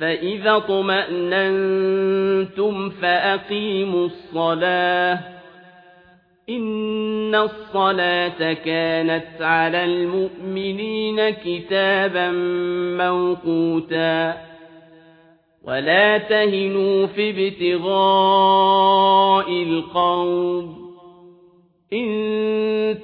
فإذا طمأننتم فأقيموا الصلاة إن الصلاة كانت على المؤمنين كتابا موقوتا ولا تهنوا في ابتغاء القوم